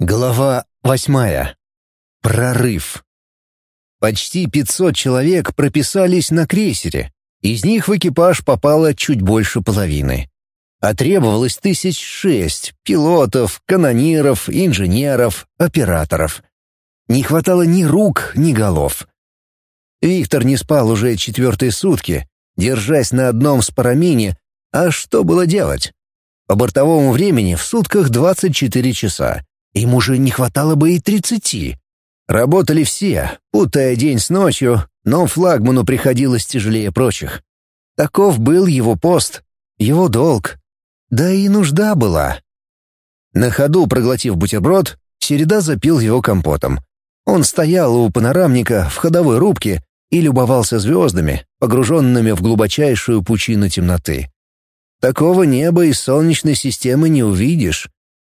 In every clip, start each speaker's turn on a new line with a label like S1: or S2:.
S1: Глава восьмая. Прорыв. Почти 500 человек прописались на крейсере. Из них в экипаж попало чуть больше половины. А требовалось тысяч шесть пилотов, канониров, инженеров, операторов. Не хватало ни рук, ни голов. Виктор не спал уже четвертые сутки, держась на одном спарамине, а что было делать? По бортовому времени в сутках 24 часа. Им уже не хватало бы и тридцати. Работали все, путая день с ночью, но флагману приходилось тяжелее прочих. Таков был его пост, его долг. Да и нужда была. На ходу, проглотив бутерброд, Середа запил его компотом. Он стоял у панорамника в ходовой рубке и любовался звездами, погруженными в глубочайшую пучину темноты. Такого неба из Солнечной системы не увидишь,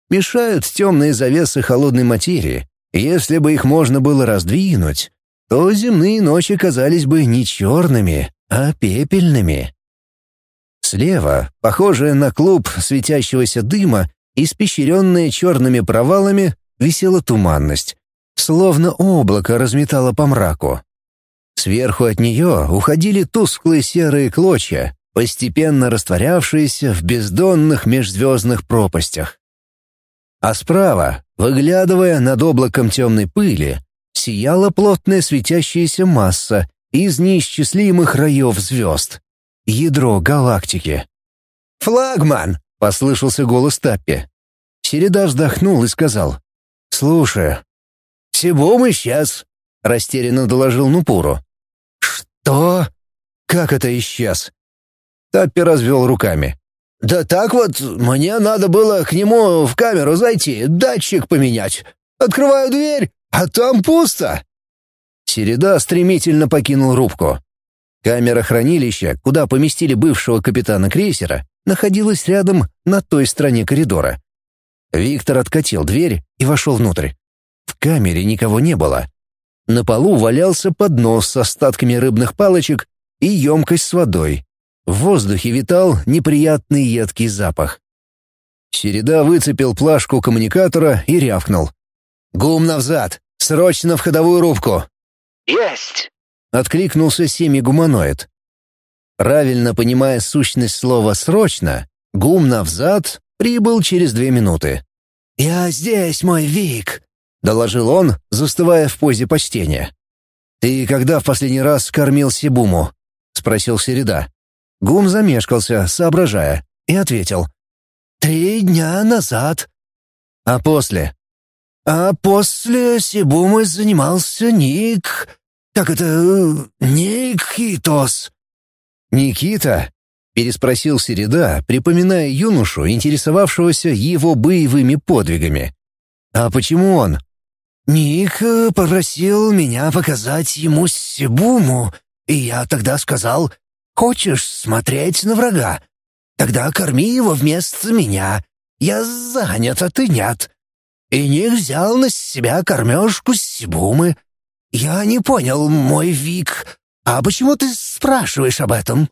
S1: Мешают темные завесы холодной материи. Если бы их можно было раздвинуть, то земные ночи казались бы не черными, а пепельными. Слева, похожая на клуб светящегося дыма, испещренная черными провалами, висела туманность, словно облако разметало по мраку. Сверху от нее уходили тусклые серые клочья, постепенно растворявшиеся в бездонных межзвездных пропастях. А справа, выглядывая над облаком темной пыли, сияла плотная светящаяся масса из неисчислимых раев звезд. Ядро галактики. «Флагман!» — послышался голос Таппи. Середа вздохнул и сказал. «Слушай, Сибум исчез», — растерянно доложил Нупуру. «Что? Как это исчез?» Таппи развел руками. «Да так вот, мне надо было к нему в камеру зайти, датчик поменять. Открываю дверь, а там пусто». Середа стремительно покинул рубку. Камера хранилища, куда поместили бывшего капитана крейсера, находилась рядом на той стороне коридора. Виктор откатил дверь и вошел внутрь. В камере никого не было. На полу валялся поднос с остатками рыбных палочек и емкость с водой. В воздухе витал неприятный едкий запах. Середа выцепил плашку коммуникатора и рявкнул. «Гум навзад! Срочно в ходовую рубку!»
S2: «Есть!»
S1: — откликнулся семигуманоид. Правильно понимая сущность слова «срочно», гум навзад прибыл через две минуты. «Я здесь, мой Вик!» — доложил он, застывая в позе почтения. «Ты когда в последний раз кормил Сибуму?» — спросил Середа. Гум замешкался, соображая, и ответил. «Три дня назад». «А после?» «А после Сибумой занимался Ник... Как это... Никитос». «Никита?» — переспросил Середа, припоминая юношу, интересовавшегося его боевыми подвигами. «А почему он?» «Ник попросил меня показать ему Сибуму, и я тогда сказал, Хочешь смотреть на врага? Тогда корми его вместо меня. Я занят, а ты нет. И не взял на себя кормежку Сибумы. Я не понял, мой Вик, а почему ты спрашиваешь об этом?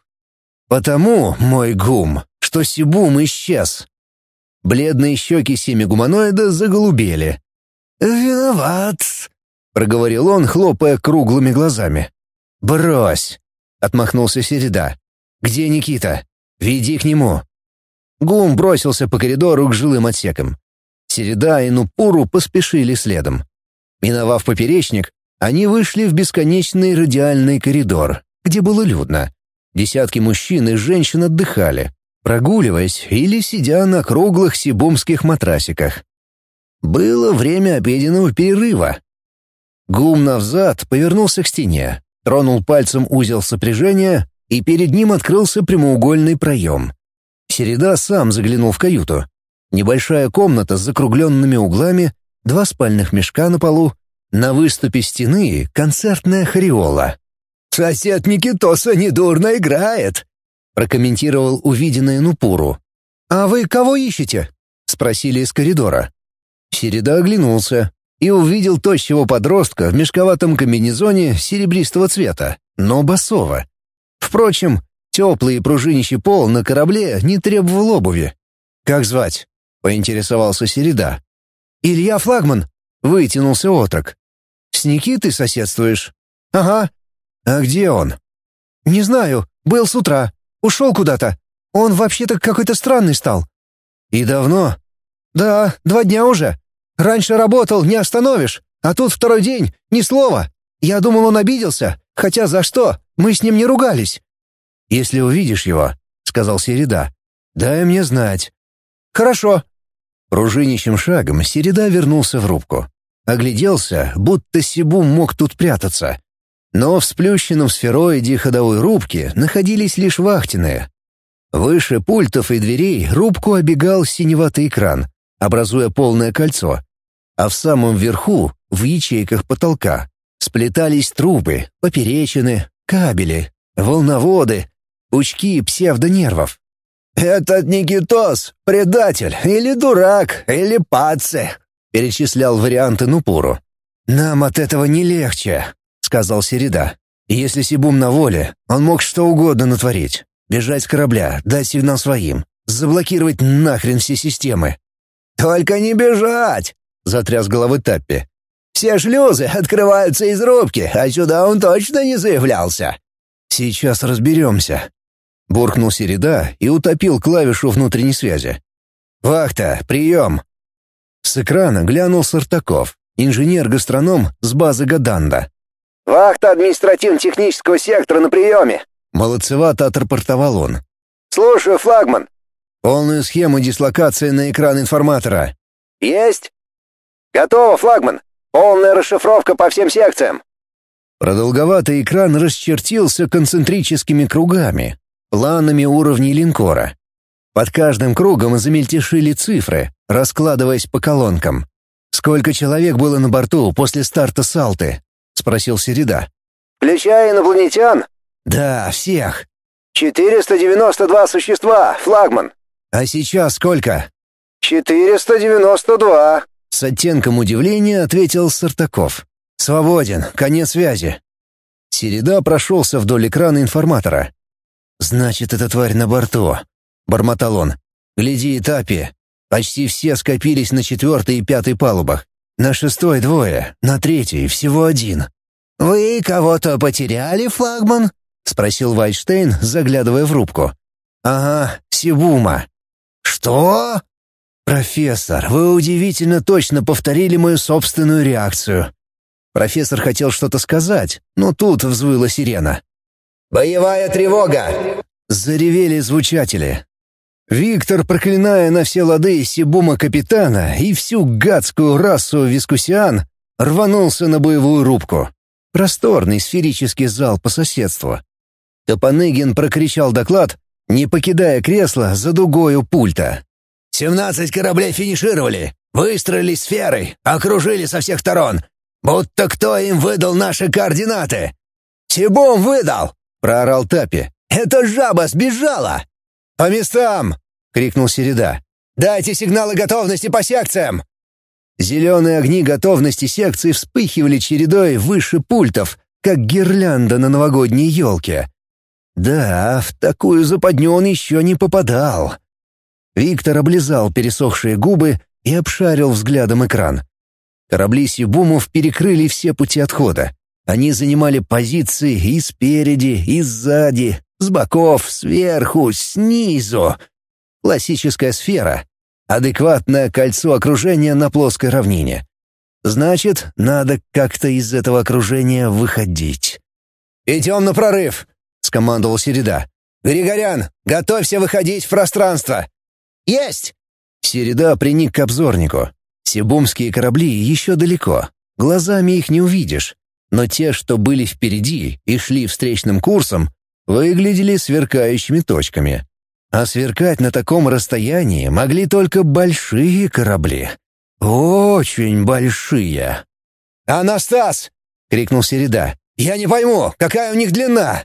S1: Потому, мой гум, что Сибум исчез. Бледные щеки семи гуманоида заголубели.
S2: «Виноват», —
S1: проговорил он, хлопая круглыми глазами. «Брось!» Отмахнулся Середа. «Где Никита? Веди к нему». Гум бросился по коридору к жилым отсекам. Середа и Нупуру поспешили следом. Миновав поперечник, они вышли в бесконечный радиальный коридор, где было людно. Десятки мужчин и женщин отдыхали, прогуливаясь или сидя на круглых сибумских матрасиках. Было время обеденного перерыва. Гум навзад повернулся к стене, тронул пальцем узел сопряжения, и перед ним открылся прямоугольный проем. Середа сам заглянул в каюту. Небольшая комната с закругленными углами, два спальных мешка на полу, на выступе стены концертная хореола.
S2: «Сосед Никитоса недурно играет», — прокомментировал увиденное Нупуру.
S1: «А вы кого ищете?» — спросили из коридора. Середа оглянулся и увидел тощего подростка в мешковатом комбинезоне серебристого цвета, но басова. Впрочем, теплый и пружинищий пол на корабле не требовал обуви. «Как звать?» — поинтересовался Середа. «Илья Флагман», — вытянулся отрок. «С Никитой соседствуешь?» «Ага». «А где он?» «Не знаю. Был с утра. Ушел куда-то. Он вообще-то какой-то странный стал». «И давно?» «Да, два дня уже. Раньше работал, не остановишь. А тут второй день, ни слова. Я думал, он обиделся. Хотя за что? Мы с ним не ругались». «Если увидишь его», — сказал Середа, — «дай мне знать». «Хорошо». Пружинищим шагом Середа вернулся в рубку. Огляделся, будто Сибум мог тут прятаться. Но в сплющенном сфероиде ходовой рубки находились лишь вахтенные. Выше пультов и дверей рубку обегал синеватый экран, образуя полное кольцо. А в самом верху, в ячейках потолка, сплетались трубы, поперечины, кабели, волноводы, пучки псевдонервов.
S2: «Этот Никитос — предатель, или дурак, или пацы», — перечислял варианты Нупуру.
S1: «Нам от этого не легче», сказал Середа. «Если Сибум на воле, он мог что угодно натворить. Бежать с корабля, дать сигнал своим, заблокировать нахрен все системы».
S2: «Только не бежать!» — затряс головы Таппи. «Все шлюзы открываются из рубки, а сюда он точно не заявлялся».
S1: «Сейчас разберемся», — буркнул Середа и утопил клавишу внутренней связи. «Вахта, прием!» С экрана глянул Сартаков, инженер-гастроном с базы Гаданда.
S3: «Вахта административно-технического сектора на приеме!»
S1: Молодцевато отрапортовал он.
S3: «Слушаю, флагман!»
S1: «Полную схему дислокации на экран информатора».
S3: «Есть!» «Готово, флагман! Полная расшифровка по всем секциям!»
S1: Продолговатый экран расчертился концентрическими кругами, планами уровней линкора. Под каждым кругом замельтешили цифры, раскладываясь по колонкам. Сколько человек было на борту после старта Салты? — спросил Середа.
S3: «Включая инопланетян?»
S1: «Да, всех».
S3: «492 существа, флагман».
S1: «А сейчас сколько?»
S3: «492».
S1: С оттенком удивления ответил Сартаков. «Свободен, конец связи». Середа прошелся вдоль экрана информатора. «Значит, эта тварь на борту», — бормотал он. «Гляди, этапе. Почти все скопились на четвертой и пятой палубах. На шестой двое, на третьей всего один.
S2: «Вы кого-то потеряли, флагман?» — спросил Вайштейн, заглядывая в рубку.
S1: «Ага, Сибума».
S2: «Что?»
S1: «Профессор, вы удивительно точно повторили мою собственную реакцию». Профессор хотел что-то сказать, но тут взвыла сирена.
S3: «Боевая тревога!»
S1: Заревели звучатели. Виктор, проклиная на все лады Сибума капитана и всю гадскую расу вискусиан, рванулся на боевую рубку. Просторный сферический зал по соседству. Топаныгин прокричал доклад, не покидая кресла за дугою пульта.
S2: «Семнадцать кораблей финишировали, выстроились сферой, окружили со всех сторон. Будто кто им выдал наши координаты?» «Сибум выдал!» — проорал Тапи. «Эта жаба сбежала!»
S1: «По местам!» — крикнул Середа.
S2: «Дайте сигналы готовности по секциям!»
S1: Зеленые огни готовности секции вспыхивали чередой выше пультов, как гирлянда на новогодней елке. Да, в такую западню он еще не попадал. Виктор облизал пересохшие губы и обшарил взглядом экран. Корабли Сибумов перекрыли все пути отхода. Они занимали позиции и спереди, и сзади, с боков, сверху, снизу. Классическая сфера. Адекватное кольцо окружения на плоской равнине. Значит, надо как-то из этого окружения выходить.
S2: «Идем на прорыв!» — скомандовал Середа. «Григорян, готовься выходить в пространство!»
S3: «Есть!»
S1: Середа приник к обзорнику. Сибумские корабли еще далеко. Глазами их не увидишь. Но те, что были впереди и шли встречным курсом, выглядели сверкающими точками. А сверкать на таком расстоянии могли только большие корабли. Очень большие.
S2: «Анастас!» — крикнул Середа. «Я не пойму, какая у них длина?»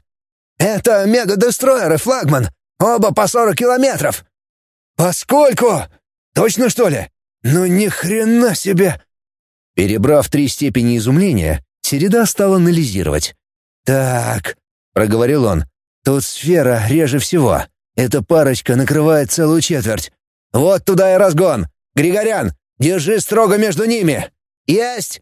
S2: «Это мегадестройеры, флагман! Оба по сорок километров!» «Поскольку? Точно, что ли? Ну ни хрена себе!»
S1: Перебрав три степени изумления, Середа стал анализировать. «Так», — проговорил он, Тут сфера реже всего. Эта парочка накрывает целую четверть. Вот туда и разгон. Григорян,
S2: Держи строго между ними. Есть!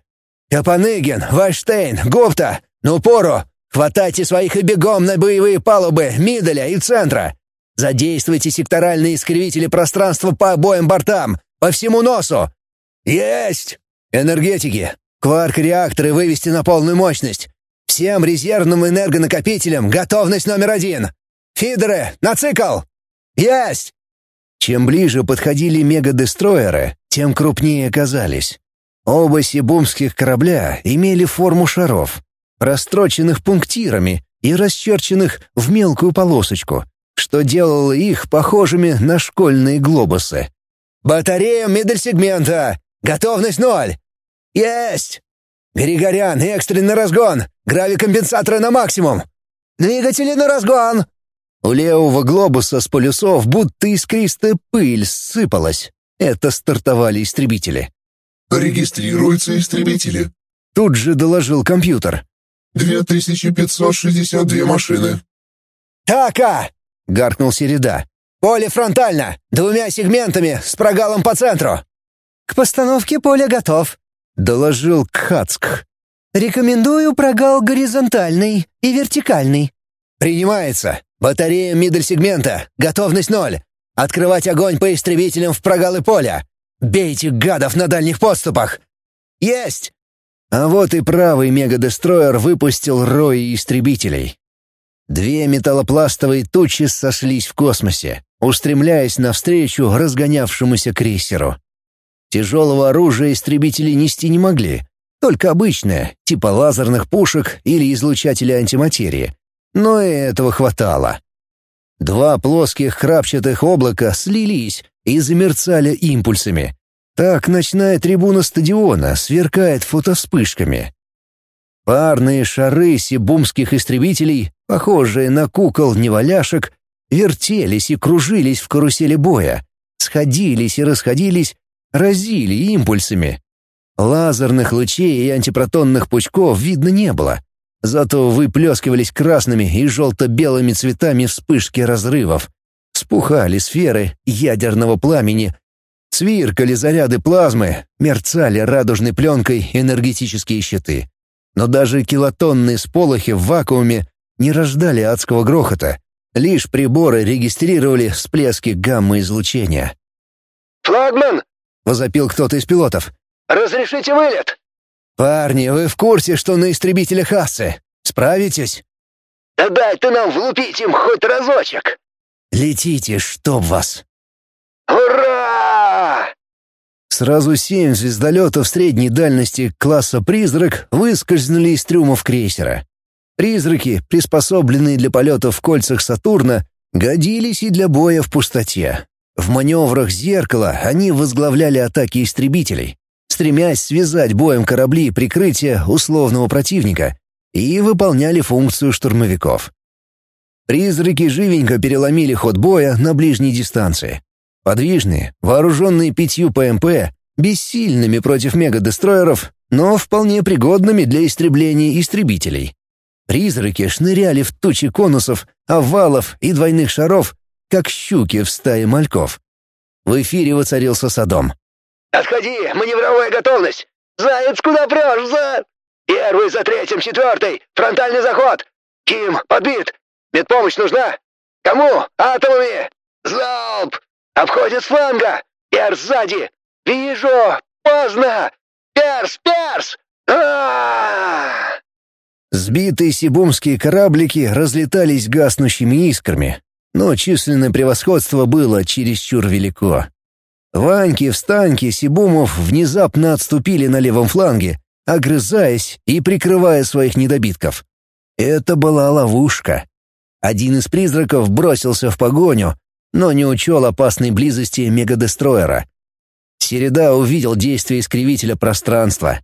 S2: Капаныгин, Вайштейн, Гупта, ну пору! Хватайте своих и бегом на боевые палубы Миделя и центра. Задействуйте секторальные искривители пространства по обоим бортам, по всему носу. Есть! Энергетики. Кварк-реакторы вывести на полную мощность. Всем резервным энергонакопителям готовность номер один. Фидеры, на цикл! Есть! Чем ближе подходили мегадестройеры, тем крупнее казались. Оба сибумских корабля имели форму шаров, простроченных пунктирами и расчерченных в мелкую полосочку, что делало их похожими на школьные глобусы. «Батарея медальсегмента! Готовность ноль! Есть! Григорян, экстренный разгон! Гравикомпенсаторы на максимум! Двигатели на разгон!» У левого глобуса с полюсов будто искристая пыль сыпалась. Это стартовали истребители.
S4: «Регистрируются истребители», —
S2: тут же доложил компьютер.
S4: «2562 машины».
S2: «Така!» — гаркнул Середа. «Поле фронтально, двумя сегментами, с прогалом по центру». «К постановке поля готов», — доложил Кхацк. «Рекомендую прогал горизонтальный и вертикальный». «Принимается. Батарея мидл-сегмента. Готовность ноль. Открывать огонь по истребителям в прогалы поля. Бейте гадов на дальних подступах. Есть!» А вот и правый мегадестроер выпустил рой истребителей. Две металлопластовые тучи сошлись в космосе, устремляясь навстречу разгонявшемуся крейсеру. Тяжелого оружия истребители нести не могли, только обычное, типа лазерных пушек или излучателя антиматерии. Но и этого хватало. Два плоских крапчатых облака слились и замерцали импульсами. Так ночная трибуна стадиона сверкает фотовспышками. Парные шары сибумских истребителей, похожие на кукол-неваляшек, вертелись и кружились в карусели боя, сходились и расходились, разили импульсами. Лазерных лучей и антипротонных пучков видно не было, зато выплескивались красными и желто-белыми цветами вспышки разрывов, Спухали сферы ядерного пламени, свиркали заряды плазмы, мерцали радужной пленкой энергетические щиты. Но даже килотонные сполохи в вакууме не рождали адского грохота. Лишь приборы регистрировали всплески гамма-излучения.
S3: «Флагман!»
S2: — возопил кто-то из пилотов.
S3: «Разрешите вылет!»
S2: «Парни, вы в курсе, что на истребителях асы? Справитесь?»
S3: «Да дай ты нам влупить им хоть разочек!»
S2: Летите, чтоб вас!»
S3: «Ура!»
S2: Сразу семь звездолетов средней дальности класса «Призрак» выскользнули из трюмов крейсера. Призраки, приспособленные для полетов в кольцах Сатурна, годились и для боя в пустоте. В маневрах зеркала они возглавляли атаки истребителей, стремясь связать боем корабли прикрытия условного противника и выполняли функцию штурмовиков. Призраки живенько переломили ход боя на ближней дистанции. Подвижные, вооруженные пятью ПМП, бессильными против мегадестроеров, но вполне пригодными для истребления истребителей. Призраки шныряли в тучи конусов, овалов и двойных шаров, как щуки в стае мальков. В эфире воцарился Содом.
S3: «Отходи! Маневровая готовность! Заяц, куда прешь, за...» «Первый за третьим, четвертый! Фронтальный заход! Ким, подбит! Медпомощь нужна? Кому? Атомами! Залп! Обходит с фланга! Перс сзади! Вижу! Поздно! Перс! Перс! а
S2: Сбитые сибумские кораблики разлетались гаснущими искрами, но численное превосходство было чересчур велико. Ваньки, встаньки Сибумов внезапно отступили на левом фланге, огрызаясь и прикрывая своих недобитков. Это была ловушка. Один из призраков бросился в погоню, но не учел опасной близости мегадестроера. Середа увидел действие искривителя пространства.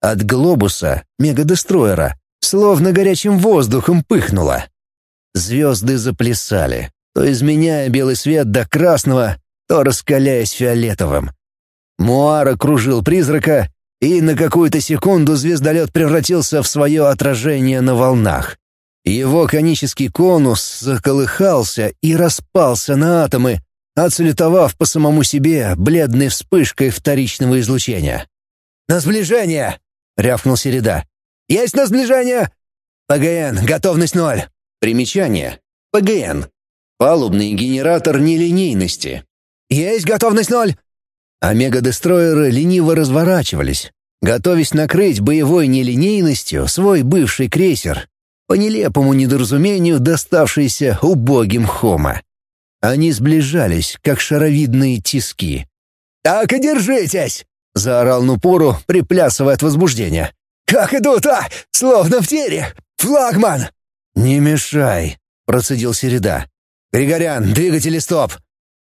S2: От глобуса, мегадестроера, словно горячим воздухом пыхнуло. Звезды заплясали, то изменяя белый свет до красного, то раскаляясь фиолетовым. Муар кружил призрака, и на какую-то секунду звездолет превратился в свое отражение на волнах. Его конический конус заколыхался и распался на атомы,
S1: отсалютовав по самому себе бледной вспышкой вторичного излучения.
S2: «На сближение!» — рявкнул Середа. «Есть на сближение!» «ПГН, готовность ноль!»
S1: Примечание. ПГН. Палубный генератор нелинейности.
S2: «Есть готовность ноль!»
S1: Омега-дестройеры лениво разворачивались, готовясь накрыть боевой нелинейностью свой бывший крейсер, по нелепому недоразумению доставшийся убогим Хома. Они сближались, как шаровидные тиски.
S2: «Так и держитесь!»
S1: — заорал Нупору, приплясывая от возбуждения.
S2: «Как идут, а? Словно в тере! Флагман!»
S1: «Не мешай!» — процедил Середа. «Григорян, двигатели стоп!»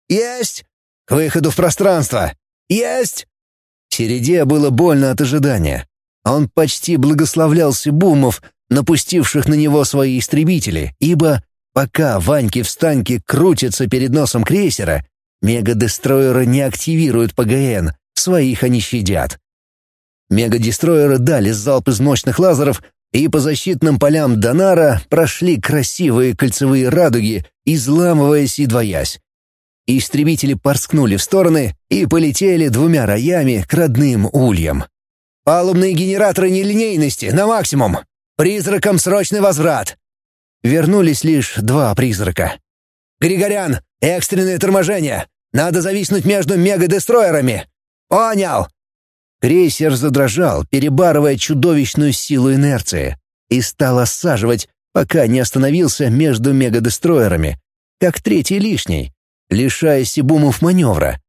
S2: «Есть!»
S1: «К выходу в пространство!»
S2: «Есть!»
S1: Середе было больно от ожидания. Он почти благословлял Сибумов, напустивших на него свои истребители, ибо пока Ваньки-встаньки крутятся перед носом крейсера, мегадестройеры не активируют ПГН, своих они щадят. Мегадестройеры дали залп из мощных лазеров, и по защитным полям Донара прошли красивые кольцевые радуги, изламываясь и двоясь. Истребители порскнули в стороны и полетели двумя роями к родным ульям.
S2: «Палубные генераторы нелинейности на максимум! Призракам срочный возврат!»
S1: Вернулись лишь два призрака.
S2: «Григорян, экстренное торможение! Надо зависнуть между мегадестройерами!» «Понял!»
S1: Крейсер задрожал, перебарывая чудовищную силу инерции, и стал осаживать, пока не остановился между мегадестройерами, как третий лишний, лишая Сибумов маневра.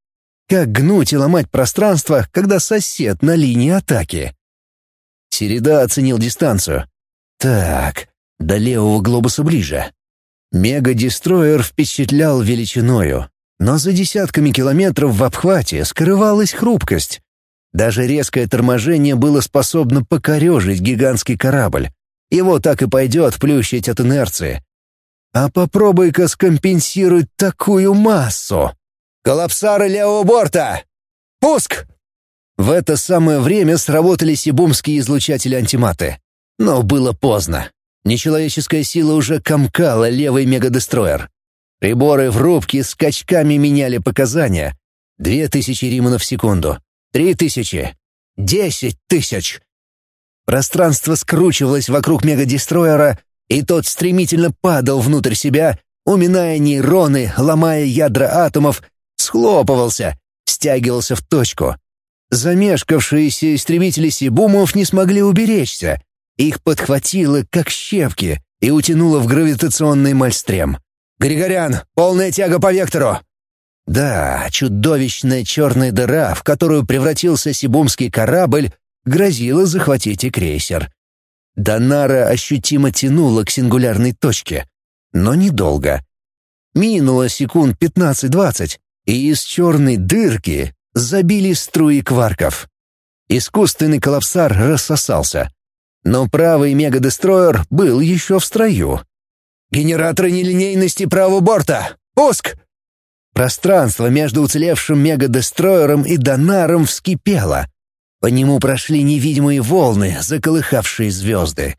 S1: Как гнуть и ломать пространство, когда сосед на линии атаки? Середа оценил дистанцию. Так, до левого глобуса ближе. Мега-дестройер впечатлял величиною, но за десятками километров в обхвате скрывалась хрупкость. Даже резкое торможение было способно покорежить гигантский корабль. Его так и пойдет плющить от инерции. А попробуй-ка скомпенсировать такую массу.
S2: «Коллапсары левого борта! Пуск!»
S1: В это самое время сработали сибумские излучатели антиматы. Но было поздно. Нечеловеческая сила уже комкала левый мегадестроер. Приборы в рубке скачками меняли показания. Две тысячи риманов в секунду. Три тысячи. Десять тысяч. Пространство скручивалось вокруг мегадестроера, и тот стремительно падал внутрь себя, уминая нейроны, ломая ядра атомов, схлопывался, стягивался в точку. Замешкавшиеся истребители Сибумов не смогли уберечься. Их подхватило, как щепки, и утянуло в гравитационный мальстрем.
S2: «Григорян, полная тяга по вектору!»
S1: Да, чудовищная черная дыра, в которую превратился сибумский корабль, грозила захватить и крейсер. Донара ощутимо тянула к сингулярной точке, но недолго. Минуло секунд 15-20, и из черной дырки забили струи кварков. Искусственный коллапсар рассосался. Но правый мегадестроер был еще в строю.
S2: «Генераторы нелинейности правого борта! Пуск!»
S1: Пространство между уцелевшим мегадестроером и Донаром вскипело. По нему прошли невидимые волны, заколыхавшие звезды.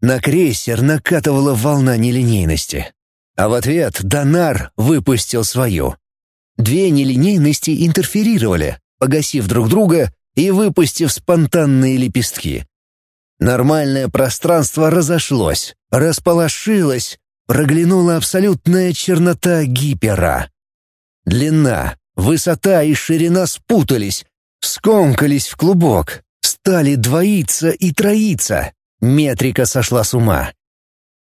S1: На крейсер накатывала волна нелинейности. А в ответ Донар выпустил свою. Две нелинейности интерферировали, погасив друг друга и выпустив спонтанные лепестки. Нормальное пространство разошлось, располошилось, проглянула абсолютная чернота гипера. Длина, высота и ширина спутались, скомкались в клубок, стали двоиться и троиться. Метрика сошла с ума.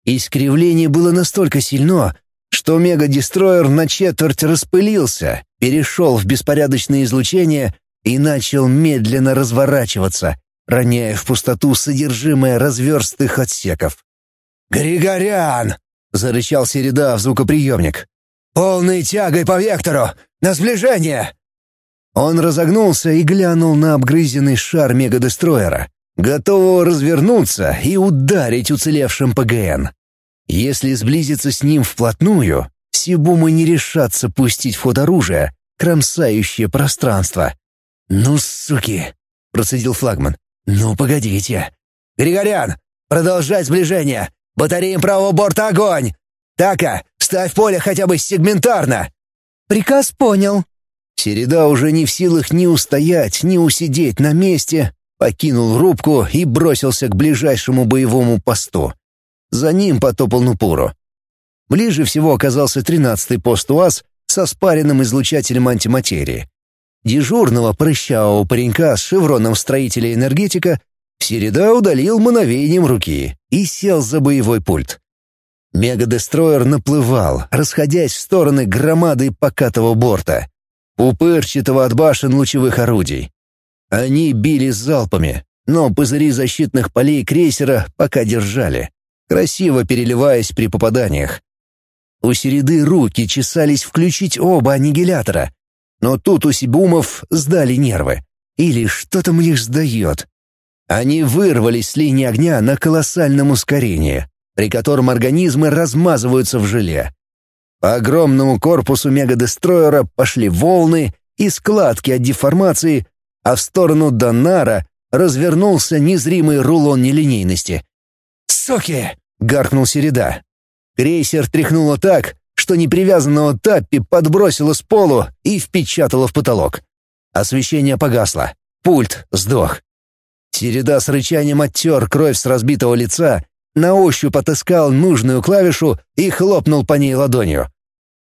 S1: Искривление было настолько сильно, что мега-дестроер на четверть распылился, перешел в беспорядочное излучение и начал медленно разворачиваться, роняя в пустоту содержимое разверстых отсеков.
S2: «Григорян!» — зарычал Середа в звукоприемник. «Полной тягой по вектору! На сближение!»
S1: Он разогнулся и глянул на обгрызенный шар мегадестроера, готового развернуться и ударить уцелевшим ПГН. Если сблизиться с ним вплотную, Сибумы не решатся пустить в ход оружие, кромсающее пространство. «Ну, суки!» — процедил флагман. «Ну, погодите!»
S2: «Григорян, продолжать сближение! Батареям правого борта огонь! Така, ставь поле хотя бы сегментарно!» Приказ понял».
S1: Середа уже не в силах ни устоять, ни усидеть на месте, покинул рубку и бросился к ближайшему боевому посту. За ним потопал Нупуру. Ближе всего оказался тринадцатый пост УАЗ со спаренным излучателем антиматерии. Дежурного прыщавого паренька с шевроном строителя-энергетика Середа удалил мановением руки и сел за боевой пульт. Мегадестроер наплывал, расходясь в стороны громады покатого борта, упырчатого от башен лучевых орудий. Они били залпами, но пузыри защитных полей крейсера пока держали, красиво переливаясь при попаданиях. У Середы руки чесались включить оба аннигилятора, но тут у Сибумов сдали нервы. Или что там лишь сдает. Они вырвались с линии огня на колоссальном ускорении, при котором организмы размазываются в желе. По огромному корпусу мегадестроера пошли волны и складки от деформации, а в сторону Донара развернулся незримый рулон нелинейности.
S2: «Суки!»
S1: — гаркнул Середа. Крейсер тряхнуло так, что непривязанного Таппи подбросило с полу и впечатало в потолок. Освещение погасло. Пульт сдох. Середа с рычанием оттер кровь с разбитого лица на ощупь отыскал нужную клавишу и хлопнул по ней ладонью.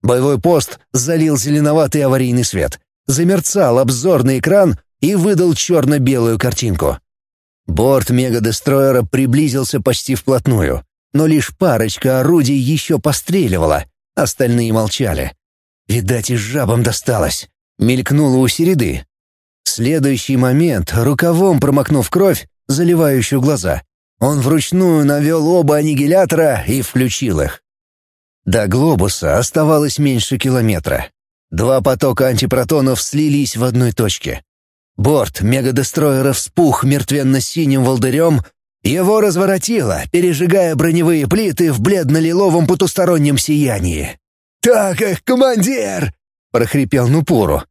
S1: Боевой пост залил зеленоватый аварийный свет, замерцал обзорный экран и выдал черно-белую картинку. Борт мегадестроера приблизился почти вплотную, но лишь парочка орудий еще постреливала, остальные молчали. Видать, и жабам досталось. Мелькнуло у середы. В следующий момент, рукавом промокнув кровь, заливающую глаза, он вручную навел оба аннигилятора и включил их. До глобуса оставалось меньше километра. Два потока антипротонов слились в одной точке. Борт мегадестроера вспух мертвенно-синим волдырем, его разворотило, пережигая броневые плиты в бледно-лиловом потустороннем сиянии.
S2: «Так, их, командир!» — прохрипел Нупуру.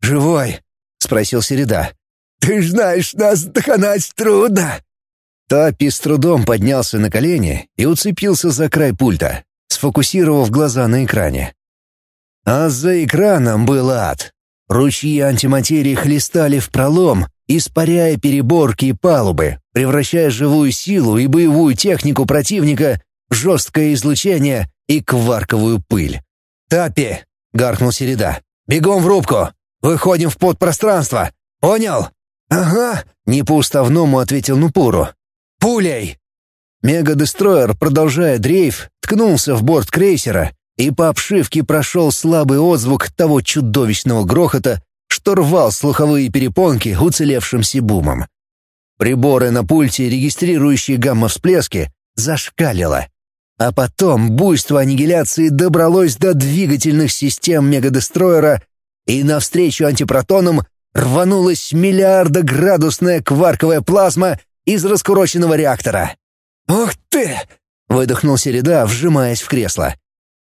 S1: «Живой?» — спросил Середа.
S2: «Ты ж знаешь, нас доханать трудно!»
S1: Тапи с трудом поднялся на колени и уцепился за край пульта, сфокусировав глаза на экране. А за экраном был ад. Ручьи антиматерии хлестали в пролом, испаряя переборки и палубы, превращая живую силу и боевую технику противника в жесткое излучение и кварковую пыль. «Тапи!» — гаркнул Середа. «Бегом в рубку! Выходим в подпространство! Понял?»
S2: «Ага!»
S1: — не по-уставному ответил Нупуру.
S2: Пулей!»
S1: Мегадестроер, продолжая дрейф, ткнулся в борт крейсера, и по обшивке прошел слабый отзвук того чудовищного грохота, что рвал слуховые перепонки уцелевшим сибумом. Приборы на пульте, регистрирующие гамма-всплески, зашкалило. А потом буйство аннигиляции добралось до двигательных систем мегадестроера, и навстречу антипротонам рванулась миллиардоградусная кварковая плазма из раскуроченного реактора.
S2: «Ух ты!»
S1: — выдохнул Середа, вжимаясь в кресло.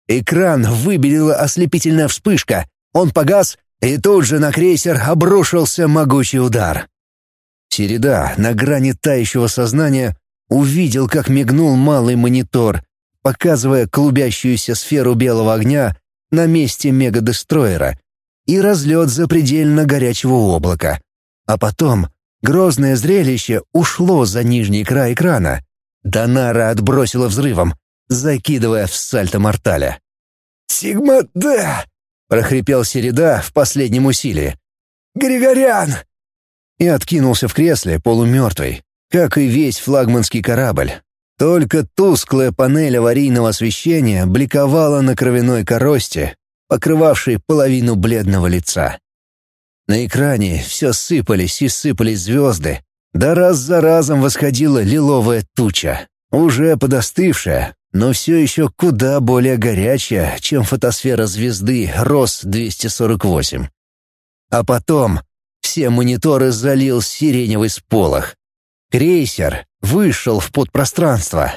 S1: Экран выбелила ослепительная вспышка. Он погас, и тут же на крейсер обрушился могучий удар. Середа на грани тающего сознания увидел, как мигнул малый монитор, показывая клубящуюся сферу белого огня на месте мегадестроера и разлет запредельно горячего облака. А потом Грозное зрелище ушло за нижний край экрана. Донара отбросила взрывом, закидывая в сальто-морталя.
S2: «Сигма-Д!» — прохрипел Середа в последнем усилии. «Григорян!»
S1: И откинулся в кресле полумертвый, как и весь флагманский корабль. Только тусклая панель аварийного освещения бликовала на кровяной коросте, покрывавшей половину бледного лица. На экране все сыпались и сыпались звезды, да раз за разом восходила лиловая туча, уже подостывшая, но все еще куда более горячая, чем фотосфера звезды РОС-248. А потом все мониторы залил сиреневый сполох. Крейсер вышел в подпространство,